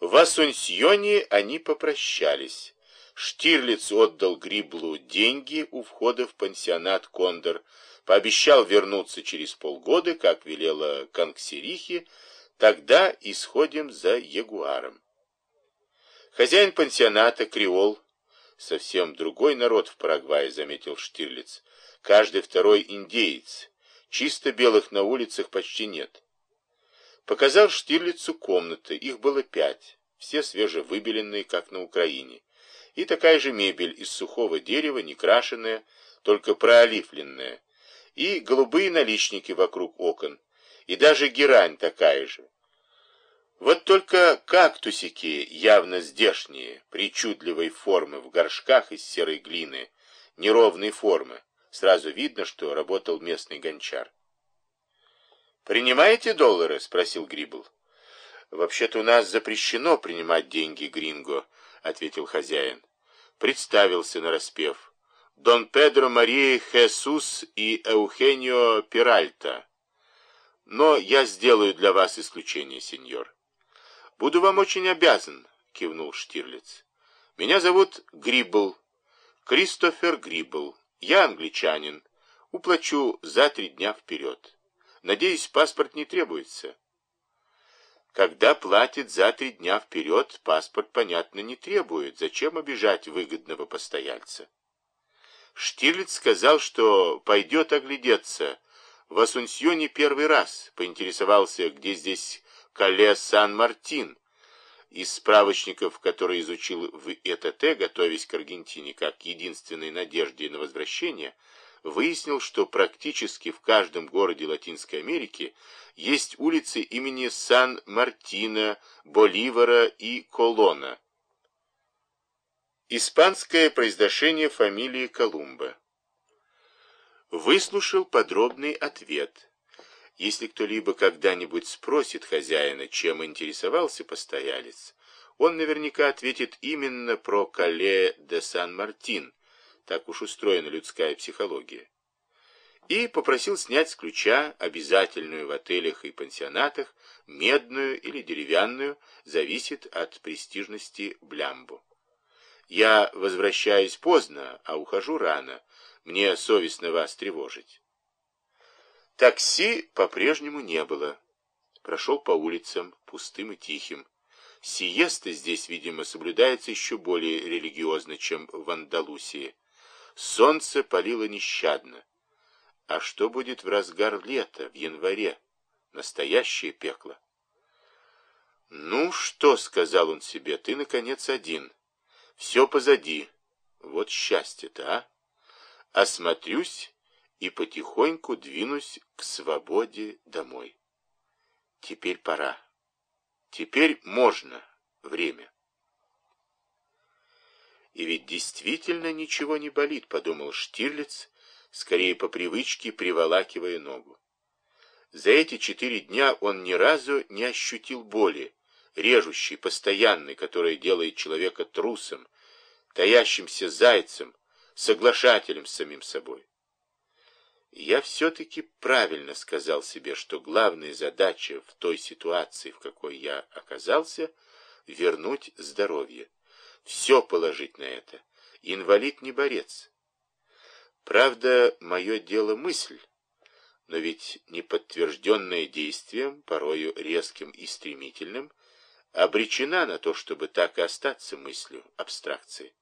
В Асунсьоне они попрощались. Штирлиц отдал Гриблу деньги у входа в пансионат «Кондор», пообещал вернуться через полгода, как велела Конксерихи, тогда исходим за ягуаром. Хозяин пансионата, креол, совсем другой народ в Парагвае, заметил Штирлиц. Каждый второй индеец. Чисто белых на улицах почти нет. Показал Штирлицу комнаты, их было пять, все свежевыбеленные, как на Украине. И такая же мебель из сухого дерева, не крашеная, только проолифленная. И голубые наличники вокруг окон. И даже герань такая же. Вот только кактусики явно здешние, причудливой формы, в горшках из серой глины, неровной формы. Сразу видно, что работал местный гончар. «Принимаете доллары?» — спросил Грибл. «Вообще-то у нас запрещено принимать деньги, Гринго», — ответил хозяин. Представился нараспев. «Дон Педро Мария Хесус и Эухенио Пиральта. Но я сделаю для вас исключение, сеньор». «Буду вам очень обязан», — кивнул Штирлиц. «Меня зовут Грибл, Кристофер Грибл. Я англичанин. Уплачу за три дня вперед». Надеюсь, паспорт не требуется. Когда платит за три дня вперед, паспорт, понятно, не требует. Зачем обижать выгодного постояльца? Штирлиц сказал, что пойдет оглядеться. В Асунсьоне первый раз поинтересовался, где здесь Кале Сан-Мартин. Из справочников, которые изучил в ЭТТ, готовясь к Аргентине как единственной надежде на возвращение, выяснил, что практически в каждом городе Латинской Америки есть улицы имени Сан-Мартина, Боливара и Колона. Испанское произношение фамилии Колумба. Выслушал подробный ответ. Если кто-либо когда-нибудь спросит хозяина, чем интересовался постоялец, он наверняка ответит именно про Кале де Сан-Мартин, так уж устроена людская психология. И попросил снять с ключа обязательную в отелях и пансионатах медную или деревянную, зависит от престижности блямбу. Я возвращаюсь поздно, а ухожу рано. Мне совестно вас тревожить. Такси по-прежнему не было. Прошел по улицам, пустым и тихим. Сиеста здесь, видимо, соблюдается еще более религиозно, чем в Андалусии. Солнце палило нещадно. А что будет в разгар лета, в январе? Настоящее пекло. «Ну что?» — сказал он себе. «Ты, наконец, один. Все позади. Вот счастье-то, а! Осмотрюсь и потихоньку двинусь к свободе домой. Теперь пора. Теперь можно. Время». И ведь действительно ничего не болит, подумал Штирлиц, скорее по привычке приволакивая ногу. За эти четыре дня он ни разу не ощутил боли, режущей, постоянной, которая делает человека трусом, таящимся зайцем, соглашателем с самим собой. Я все-таки правильно сказал себе, что главная задача в той ситуации, в какой я оказался, вернуть здоровье все положить на это. Инвалид не борец. Правда, мое дело мысль, но ведь неподтвержденное действием, порою резким и стремительным, обречена на то, чтобы так и остаться мыслью, абстракцией.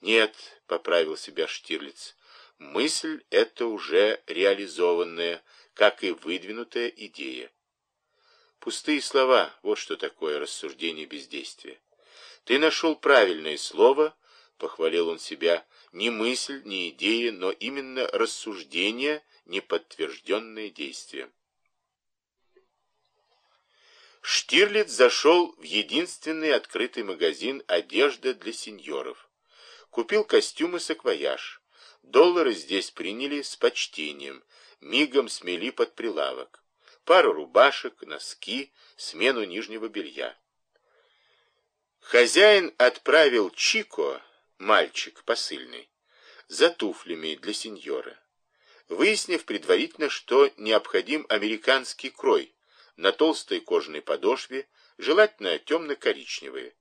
Нет, поправил себя Штирлиц, мысль — это уже реализованная, как и выдвинутая идея. Пустые слова — вот что такое рассуждение бездействия. Ты нашел правильное слово, похвалил он себя, не мысль, не идея, но именно рассуждение, неподтвержденное действием. Штирлиц зашел в единственный открытый магазин одежда для сеньоров. Купил костюм и саквояж. Доллары здесь приняли с почтением, мигом смели под прилавок. Пару рубашек, носки, смену нижнего белья. Хозяин отправил Чико, мальчик посыльный, за туфлями для сеньора, выяснив предварительно, что необходим американский крой на толстой кожаной подошве, желательно темно-коричневые.